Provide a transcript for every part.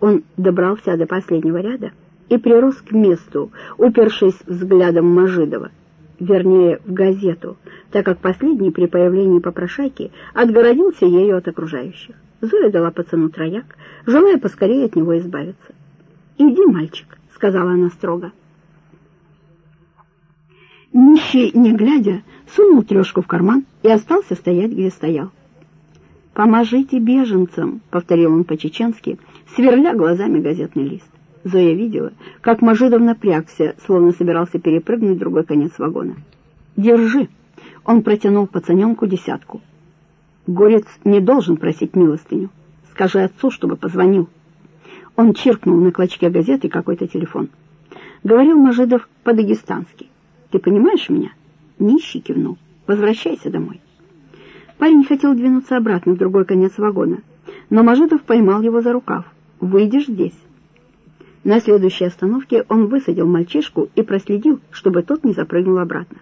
Он добрался до последнего ряда и прирос к месту, упершись взглядом Мажидова, вернее, в газету, так как последний при появлении попрошайки отгородился ею от окружающих. Зоя дала пацану трояк, желая поскорее от него избавиться. «Иди, мальчик», — сказала она строго. Нищий, не глядя, сунул трешку в карман и остался стоять, где стоял. «Поможите беженцам», — повторил он по-чеченски, сверля глазами газетный лист. Зоя видела, как Мажидов напрягся, словно собирался перепрыгнуть другой конец вагона. «Держи!» — он протянул пацаненку десятку. «Горец не должен просить милостыню. Скажи отцу, чтобы позвонил». Он чиркнул на клочке газеты какой-то телефон. Говорил Мажидов по-дагестански. «Ты понимаешь меня?» Нищий кивнул. «Возвращайся домой». Парень хотел двинуться обратно в другой конец вагона, но Мажидов поймал его за рукав. «Выйдешь здесь». На следующей остановке он высадил мальчишку и проследил, чтобы тот не запрыгнул обратно.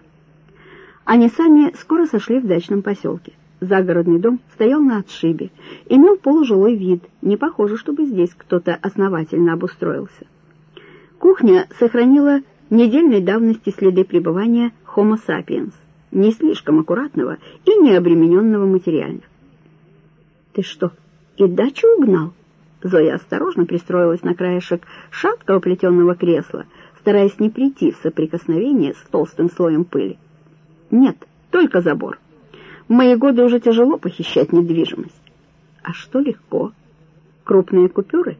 Они сами скоро сошли в дачном поселке. Загородный дом стоял на отшибе, имел полужилой вид, не похоже, чтобы здесь кто-то основательно обустроился. Кухня сохранила недельной давности следы пребывания Homo sapiens, не слишком аккуратного и не обремененного материально. «Ты что, и дачу угнал?» Зоя осторожно пристроилась на краешек шаткого плетеного кресла, стараясь не прийти в соприкосновение с толстым слоем пыли. «Нет, только забор. В мои годы уже тяжело похищать недвижимость. А что легко? Крупные купюры,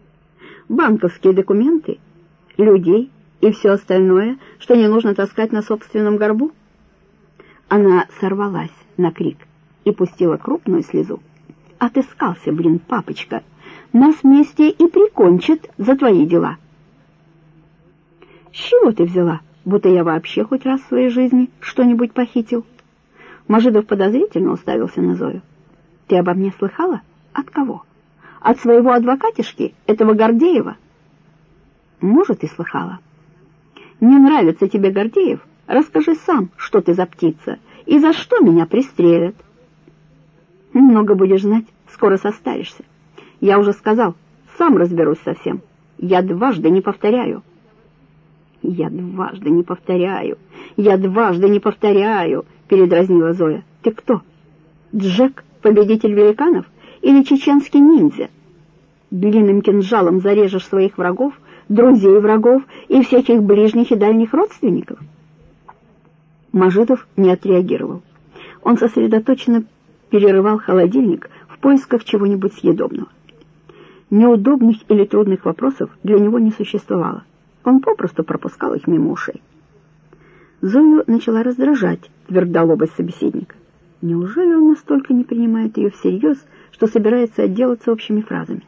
банковские документы, людей и все остальное, что не нужно таскать на собственном горбу?» Она сорвалась на крик и пустила крупную слезу. «Отыскался, блин, папочка!» нас вместе и прикончат за твои дела. С чего ты взяла, будто я вообще хоть раз в своей жизни что-нибудь похитил? Мажидов подозрительно уставился на Зою. Ты обо мне слыхала? От кого? От своего адвокатишки, этого Гордеева? Может, и слыхала. Не нравится тебе Гордеев? Расскажи сам, что ты за птица и за что меня пристрелят. Много будешь знать, скоро состаришься. Я уже сказал, сам разберусь со всем. Я дважды не повторяю. Я дважды не повторяю. Я дважды не повторяю, передразнила Зоя. Ты кто? Джек, победитель великанов, или чеченский ниндзя? Длинным кинжалом зарежешь своих врагов, друзей врагов и всяких ближних и дальних родственников? Мажидов не отреагировал. Он сосредоточенно перерывал холодильник в поисках чего-нибудь съедобного. Неудобных или трудных вопросов для него не существовало. Он попросту пропускал их мимо ушей. Зою начала раздражать твердолобость собеседника. Неужели он настолько не принимает ее всерьез, что собирается отделаться общими фразами?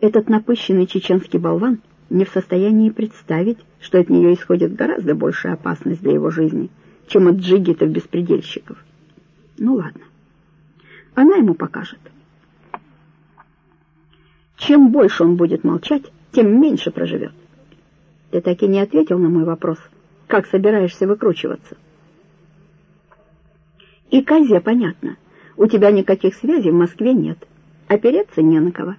Этот напыщенный чеченский болван не в состоянии представить, что от нее исходит гораздо большая опасность для его жизни, чем от джигитов-беспредельщиков. Ну ладно, она ему покажет. Чем больше он будет молчать, тем меньше проживет. Ты так и не ответил на мой вопрос. Как собираешься выкручиваться? И Козе понятно. У тебя никаких связей в Москве нет. Опереться не на кого.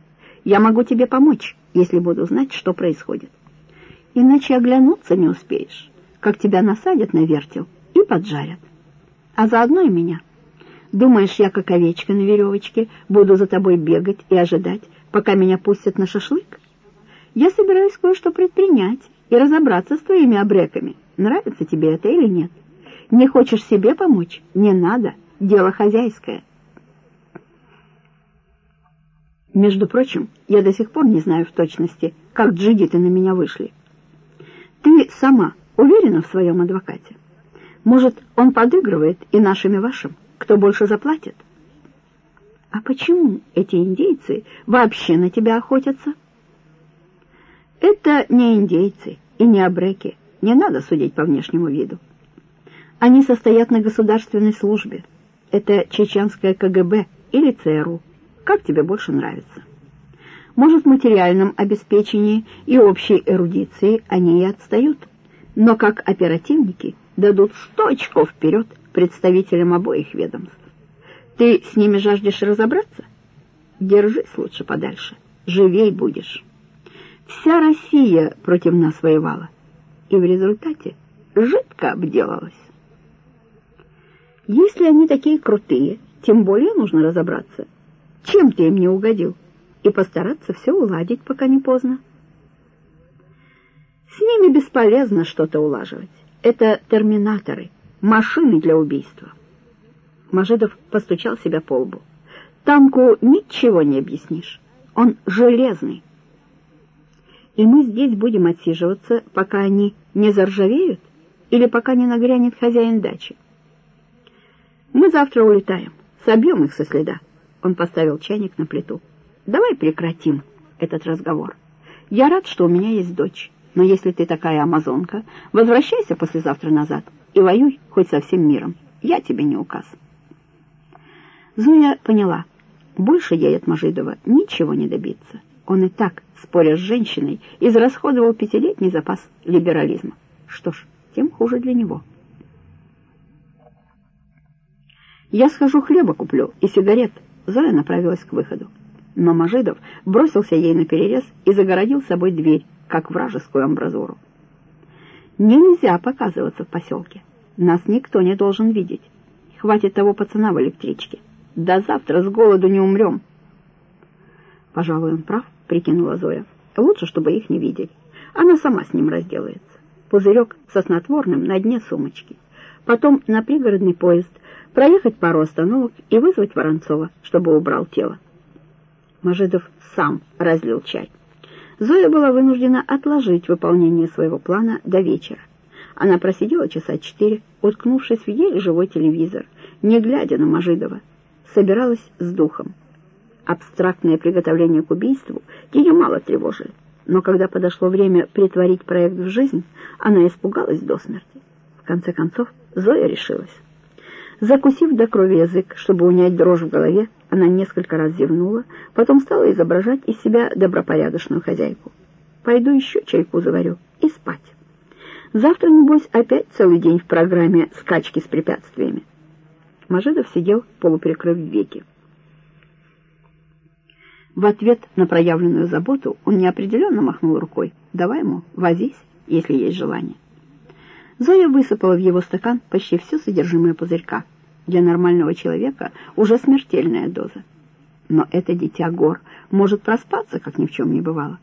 Я могу тебе помочь, если буду знать, что происходит. Иначе оглянуться не успеешь, как тебя насадят на вертел и поджарят. А заодно и меня. Думаешь, я как овечка на веревочке буду за тобой бегать и ожидать, пока меня пустят на шашлык? Я собираюсь кое-что предпринять и разобраться с твоими обреками. Нравится тебе это или нет? Не хочешь себе помочь? Не надо. Дело хозяйское. Между прочим, я до сих пор не знаю в точности, как джигиты на меня вышли. Ты сама уверена в своем адвокате? Может, он подыгрывает и нашим, и вашим? Кто больше заплатит? А почему эти индейцы вообще на тебя охотятся? Это не индейцы и не абреки. Не надо судить по внешнему виду. Они состоят на государственной службе. Это чеченское КГБ или ЦРУ. Как тебе больше нравится? Может, в материальном обеспечении и общей эрудиции они и отстают, но как оперативники дадут сто очков вперед представителям обоих ведомств. Ты с ними жаждешь разобраться? Держись лучше подальше, живей будешь. Вся Россия против нас воевала, и в результате жидко обделалась. Если они такие крутые, тем более нужно разобраться, чем ты им не угодил, и постараться все уладить, пока не поздно. С ними бесполезно что-то улаживать. Это терминаторы, машины для убийства. Мажедов постучал себя по лбу. Танку ничего не объяснишь. Он железный. И мы здесь будем отсиживаться, пока они не заржавеют или пока не нагрянет хозяин дачи. Мы завтра улетаем, собьем их со следа. Он поставил чайник на плиту. Давай прекратим этот разговор. Я рад, что у меня есть дочь, но если ты такая амазонка, возвращайся послезавтра назад и воюй хоть со всем миром. Я тебе не указ. Зоя поняла, больше ей от Мажидова ничего не добиться. Он и так, споря с женщиной, израсходовал пятилетний запас либерализма. Что ж, тем хуже для него. «Я схожу хлеба куплю и сигарет», — Зоя направилась к выходу. Но Мажидов бросился ей на перерез и загородил собой дверь, как вражескую амбразуру. «Нельзя показываться в поселке. Нас никто не должен видеть. Хватит того пацана в электричке. До завтра с голоду не умрем». «Пожалуй, он прав», — прикинула Зоя. «Лучше, чтобы их не видели. Она сама с ним разделается. Пузырек со снотворным на дне сумочки. Потом на пригородный поезд проехать пару остановок и вызвать Воронцова, чтобы убрал тело. Мажидов сам разлил чай. Зоя была вынуждена отложить выполнение своего плана до вечера. Она просидела часа четыре, уткнувшись в еле живой телевизор, не глядя на Мажидова. Собиралась с духом. Абстрактное приготовление к убийству ее мало тревожили. Но когда подошло время притворить проект в жизнь, она испугалась до смерти. В конце концов, Зоя решилась. Закусив до крови язык, чтобы унять дрожь в голове, она несколько раз зевнула, потом стала изображать из себя добропорядочную хозяйку. «Пойду еще чайку заварю и спать. Завтра, небось, опять целый день в программе «Скачки с препятствиями». Мажидов сидел, полуприкрыв веки. В ответ на проявленную заботу он неопределенно махнул рукой. «Давай ему, возись, если есть желание». Зоя высыпала в его стакан почти все содержимое пузырька. Для нормального человека уже смертельная доза. Но это дитя гор может проспаться, как ни в чем не бывало.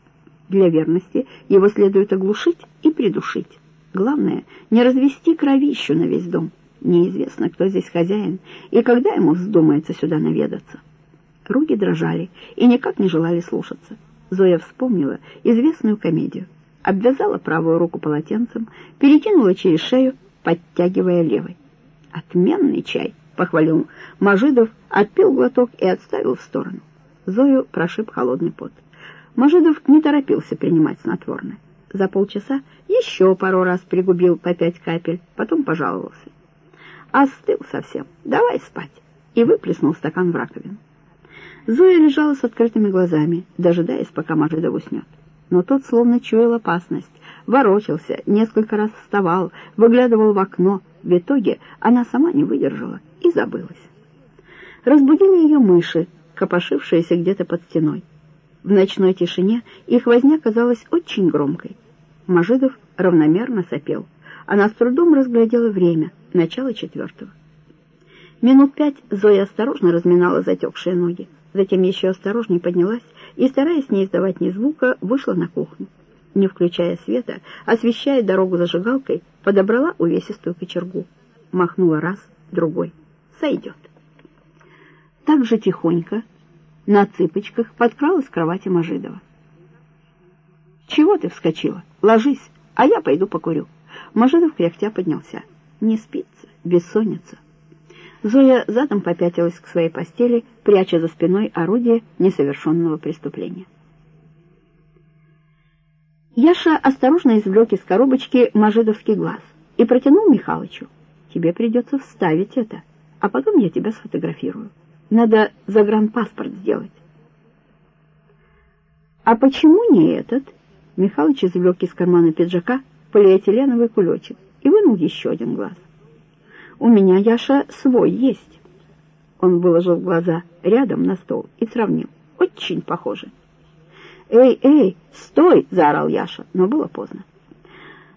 Для верности его следует оглушить и придушить. Главное, не развести кровищу на весь дом. Неизвестно, кто здесь хозяин и когда ему вздумается сюда наведаться. Руки дрожали и никак не желали слушаться. Зоя вспомнила известную комедию обвязала правую руку полотенцем, перекинула через шею, подтягивая левой. «Отменный чай!» — похвалил Мажидов, отпил глоток и отставил в сторону. Зою прошиб холодный пот. Мажидов не торопился принимать снотворное. За полчаса еще пару раз пригубил по пять капель, потом пожаловался. «Остыл совсем, давай спать!» и выплеснул стакан в раковину. Зоя лежала с открытыми глазами, дожидаясь, пока Мажидов уснет но тот словно чуял опасность, ворочался, несколько раз вставал, выглядывал в окно. В итоге она сама не выдержала и забылась. Разбудили ее мыши, копошившиеся где-то под стеной. В ночной тишине их возня казалась очень громкой. Мажидов равномерно сопел. Она с трудом разглядела время, начало четвертого. Минут пять Зоя осторожно разминала затекшие ноги, затем еще осторожнее поднялась и, стараясь не издавать ни звука, вышла на кухню. Не включая света, освещая дорогу зажигалкой, подобрала увесистую кочергу. Махнула раз, другой. Сойдет. Так же тихонько, на цыпочках, подкралась к кровати Мажидова. «Чего ты вскочила? Ложись, а я пойду покурю». Мажидов кряхтя поднялся. «Не спится, бессонница». Зоя задом попятилась к своей постели, пряча за спиной орудие несовершенного преступления. Яша осторожно извлек из коробочки мажидовский глаз и протянул Михалычу. «Тебе придется вставить это, а потом я тебя сфотографирую. Надо загранпаспорт сделать». «А почему не этот?» Михалыч извлек из кармана пиджака полиэтиленовый кулечек и вынул еще один глаз. У меня, Яша, свой есть. Он выложил глаза рядом на стол и сравнил. очень похожи. «Эй, эй, стой!» — заорал Яша, но было поздно.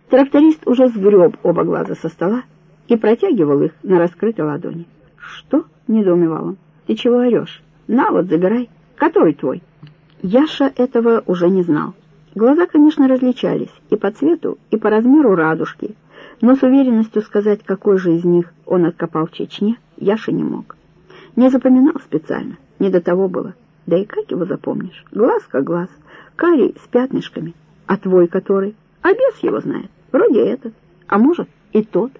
Тракторист уже сгреб оба глаза со стола и протягивал их на раскрытой ладони. «Что?» — недоумевал он. «Ты чего орешь? На вот, забирай. Который твой?» Яша этого уже не знал. Глаза, конечно, различались и по цвету, и по размеру радужки, но с уверенностью сказать, какой же из них он откопал в Чечне, Яша не мог. Не запоминал специально, не до того было. Да и как его запомнишь? Глаз как глаз, карий с пятнышками. А твой который? А бес его знает. Вроде этот, а может и тот.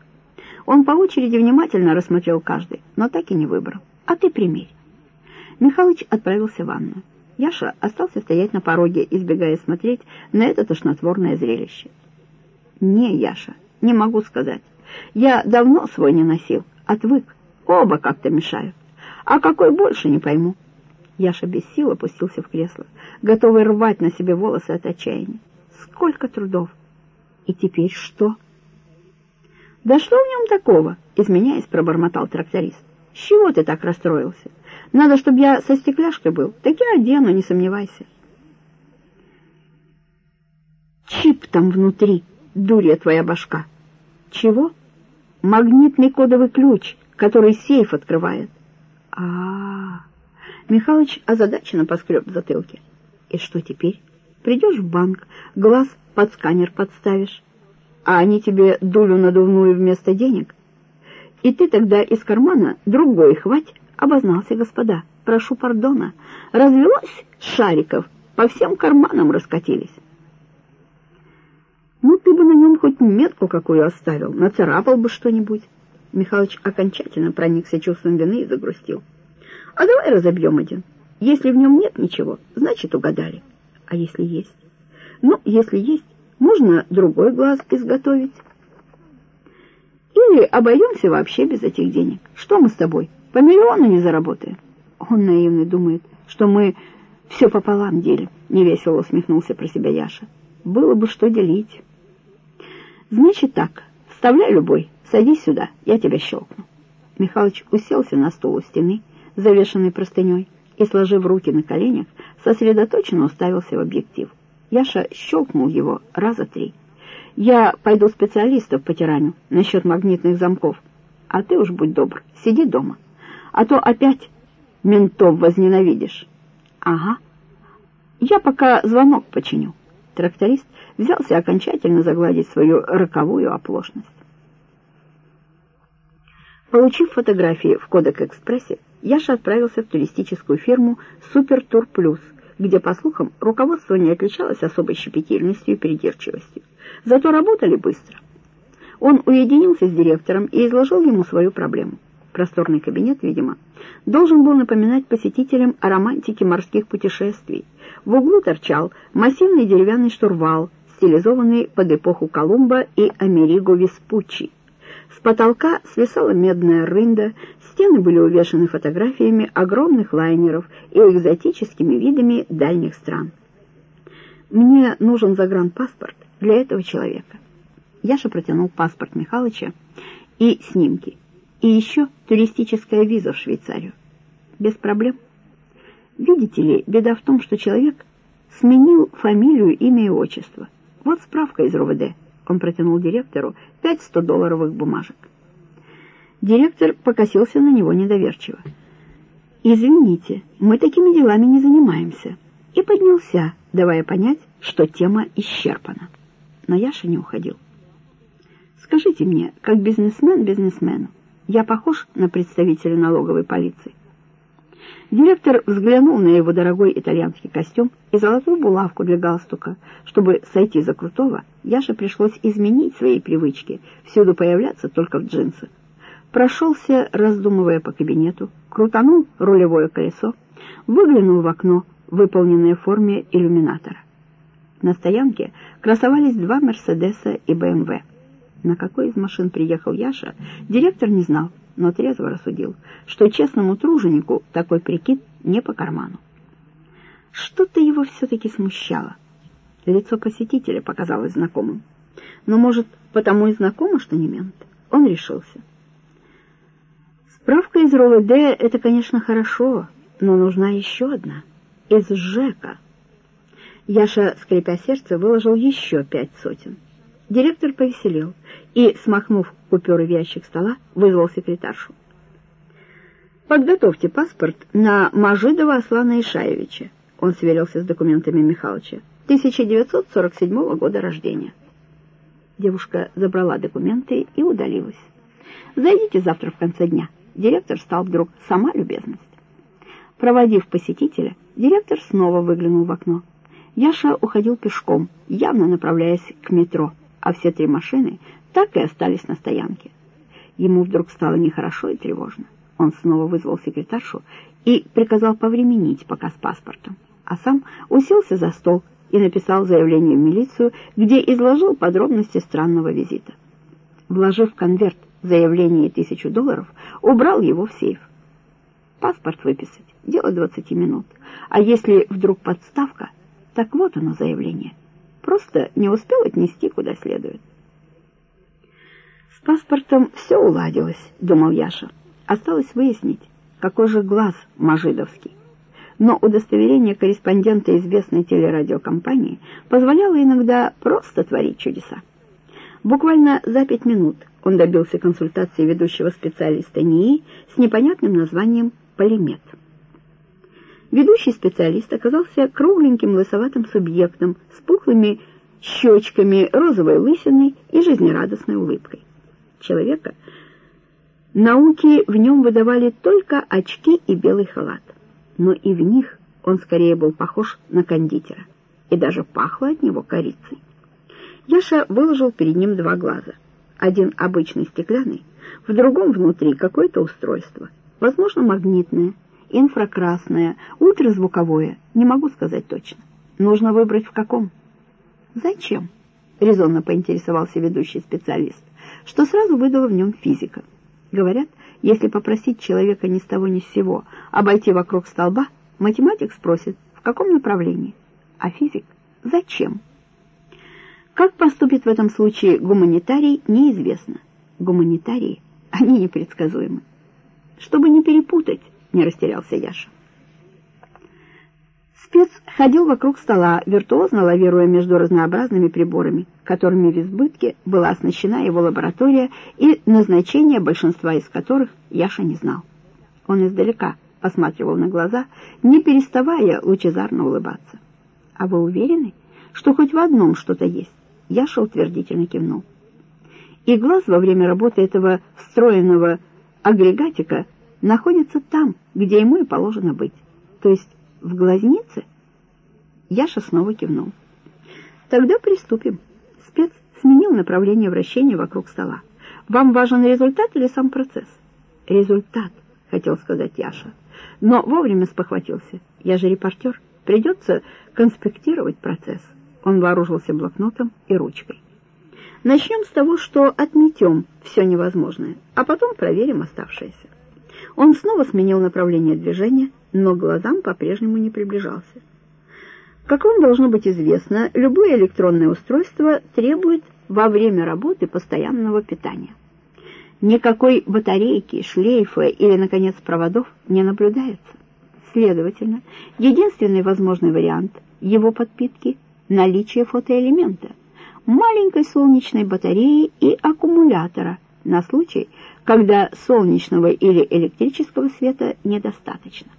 Он по очереди внимательно рассмотрел каждый, но так и не выбрал. А ты примерь. Михалыч отправился в ванную. Яша остался стоять на пороге, избегая смотреть на это тошнотворное зрелище. «Не, Яша, не могу сказать. Я давно свой не носил, отвык. Оба как-то мешают. А какой больше, не пойму». Яша без сил опустился в кресло, готовый рвать на себе волосы от отчаяния. Сколько трудов! И теперь что? «Да что в нем такого?» — изменяясь, пробормотал тракторист. «С чего ты так расстроился? Надо, чтобы я со стекляшкой был. Так я одену, не сомневайся». «Чип там внутри, дурья твоя башка». «Чего?» «Магнитный кодовый ключ, который сейф открывает». А-а-а! Михалыч озадаченно поскреб в затылке. «И что теперь? Придешь в банк, глаз под сканер подставишь, а они тебе дулю надувную вместо денег. И ты тогда из кармана другой хвать, обознался господа. Прошу пардона, развелось шариков, по всем карманам раскатились. Ну, ты бы на нем хоть метку какую оставил, нацарапал бы что-нибудь. Михалыч окончательно проникся чувством вины и загрустил. А давай разобьем один. Если в нем нет ничего, значит, угадали. А если есть? Ну, если есть, можно другой глаз изготовить. Или обойдемся вообще без этих денег. Что мы с тобой, по миллиону не заработаем? Он наивный думает, что мы все пополам делим, невесело усмехнулся про себя Яша. Было бы что делить. Значит так, вставляй любой, садись сюда, я тебя щелкну. Михалыч уселся на стол у стены, завешенный простыней, и, сложив руки на коленях, сосредоточенно уставился в объектив. Яша щелкнул его раза три. «Я пойду специалистов потираню насчет магнитных замков, а ты уж будь добр, сиди дома, а то опять ментов возненавидишь». «Ага, я пока звонок починю». Тракторист взялся окончательно загладить свою роковую оплошность. Получив фотографии в Кодек-экспрессе, Яша отправился в туристическую фирму «Супер Тур Плюс», где, по слухам, руководство не отличалось особой щепетильностью и придирчивостью. Зато работали быстро. Он уединился с директором и изложил ему свою проблему. Просторный кабинет, видимо, должен был напоминать посетителям о романтике морских путешествий. В углу торчал массивный деревянный штурвал, стилизованный под эпоху Колумба и Америго Веспуччи. С потолка свисала медная рында, стены были увешаны фотографиями огромных лайнеров и экзотическими видами дальних стран. «Мне нужен загранпаспорт для этого человека». Яша протянул паспорт Михалыча и снимки, и еще туристическая виза в Швейцарию. Без проблем. Видите ли, беда в том, что человек сменил фамилию, имя и отчество. Вот справка из РОВД. Он протянул директору пять сто долларовых бумажек. Директор покосился на него недоверчиво. «Извините, мы такими делами не занимаемся». И поднялся, давая понять, что тема исчерпана. Но Яша не уходил. «Скажите мне, как бизнесмен бизнесмену, я похож на представителя налоговой полиции?» Директор взглянул на его дорогой итальянский костюм и золотую булавку для галстука. Чтобы сойти за крутого, Яше пришлось изменить свои привычки, всюду появляться только в джинсах прошелся, раздумывая по кабинету, крутанул рулевое колесо, выглянул в окно, выполненное в форме иллюминатора. На стоянке красовались два «Мерседеса» и «БМВ». На какой из машин приехал Яша, директор не знал, но трезво рассудил, что честному труженику такой прикид не по карману. Что-то его все-таки смущало. Лицо посетителя показалось знакомым. Но, может, потому и знакомо, что не мент? Он решился. Справка из РОВД — это, конечно, хорошо, но нужна еще одна. из ЖЭКа. Яша, скрипя сердце, выложил еще пять сотен. Директор повеселел и, смахнув купюры в ящик стола, вызвал секретаршу. «Подготовьте паспорт на Мажидова Аслана Ишаевича», он сверился с документами Михалыча, 1947 года рождения. Девушка забрала документы и удалилась. «Зайдите завтра в конце дня». Директор стал вдруг сама любезность. Проводив посетителя, директор снова выглянул в окно. Яша уходил пешком, явно направляясь к метро, а все три машины так и остались на стоянке. Ему вдруг стало нехорошо и тревожно. Он снова вызвал секретаршу и приказал повременить пока с паспортом, а сам уселся за стол и написал заявление в милицию, где изложил подробности странного визита. Вложив в конверт заявление тысячу долларов, убрал его в сейф. Паспорт выписать — дело двадцати минут. А если вдруг подставка, так вот оно заявление. Просто не успел отнести куда следует. С паспортом все уладилось, думал Яша. Осталось выяснить, какой же глаз Мажидовский. Но удостоверение корреспондента известной телерадиокомпании позволяло иногда просто творить чудеса. Буквально за пять минут он добился консультации ведущего специалиста НИИ с непонятным названием «Полимет». Ведущий специалист оказался кругленьким лысоватым субъектом с пухлыми щечками, розовой лысиной и жизнерадостной улыбкой. Человека, Науки в нем выдавали только очки и белый халат, но и в них он скорее был похож на кондитера, и даже пахло от него корицей. Яша выложил перед ним два глаза. Один обычный стеклянный, в другом внутри какое-то устройство, возможно, магнитное, инфракрасное, ультразвуковое, не могу сказать точно. Нужно выбрать в каком. «Зачем?» — резонно поинтересовался ведущий специалист, что сразу выдало в нем физика. Говорят, если попросить человека ни с того ни с сего обойти вокруг столба, математик спросит, в каком направлении, а физик — зачем? Как поступит в этом случае гуманитарий, неизвестно. Гуманитарии, они непредсказуемы. Чтобы не перепутать, не растерялся Яша. Спец ходил вокруг стола, виртуозно лавируя между разнообразными приборами, которыми в избытке была оснащена его лаборатория и назначение большинства из которых Яша не знал. Он издалека посматривал на глаза, не переставая лучезарно улыбаться. «А вы уверены, что хоть в одном что-то есть?» Яша утвердительно кивнул. И глаз во время работы этого встроенного агрегатика находится там, где ему и положено быть, то есть в глазнице? Яша снова кивнул. Тогда приступим. Спец сменил направление вращения вокруг стола. Вам важен результат или сам процесс? Результат, хотел сказать Яша. Но вовремя спохватился. Я же репортер. Придется конспектировать процесс. Он вооружился блокнотом и ручкой. Начнем с того, что отметем все невозможное, а потом проверим оставшееся. Он снова сменил направление движения, но глазам по-прежнему не приближался. Как вам должно быть известно, любое электронное устройство требует во время работы постоянного питания. Никакой батарейки, шлейфа или, наконец, проводов не наблюдается. Следовательно, единственный возможный вариант его подпитки – наличие фотоэлемента, маленькой солнечной батареи и аккумулятора на случай, когда солнечного или электрического света недостаточно.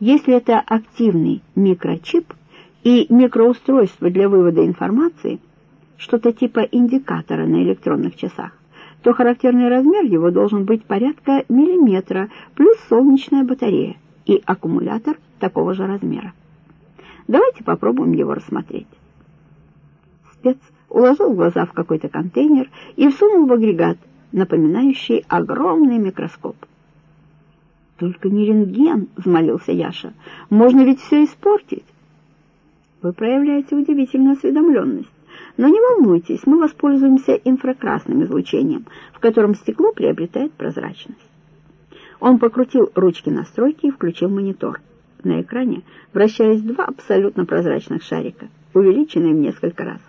Если это активный микрочип и микроустройство для вывода информации, что-то типа индикатора на электронных часах, то характерный размер его должен быть порядка миллиметра плюс солнечная батарея и аккумулятор такого же размера. Давайте попробуем его рассмотреть. Спец уложил глаза в какой-то контейнер и всунул в агрегат, напоминающий огромный микроскоп. «Только не рентген», — взмолился Яша. «Можно ведь все испортить». «Вы проявляете удивительную осведомленность. Но не волнуйтесь, мы воспользуемся инфракрасным излучением, в котором стекло приобретает прозрачность». Он покрутил ручки настройки и включил монитор. На экране вращались два абсолютно прозрачных шарика, увеличенные в несколько раз.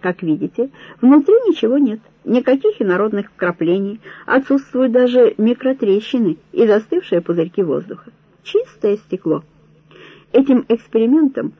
Как видите, внутри ничего нет, никаких инородных вкраплений, отсутствуют даже микротрещины и застывшие пузырьки воздуха. Чистое стекло. Этим экспериментом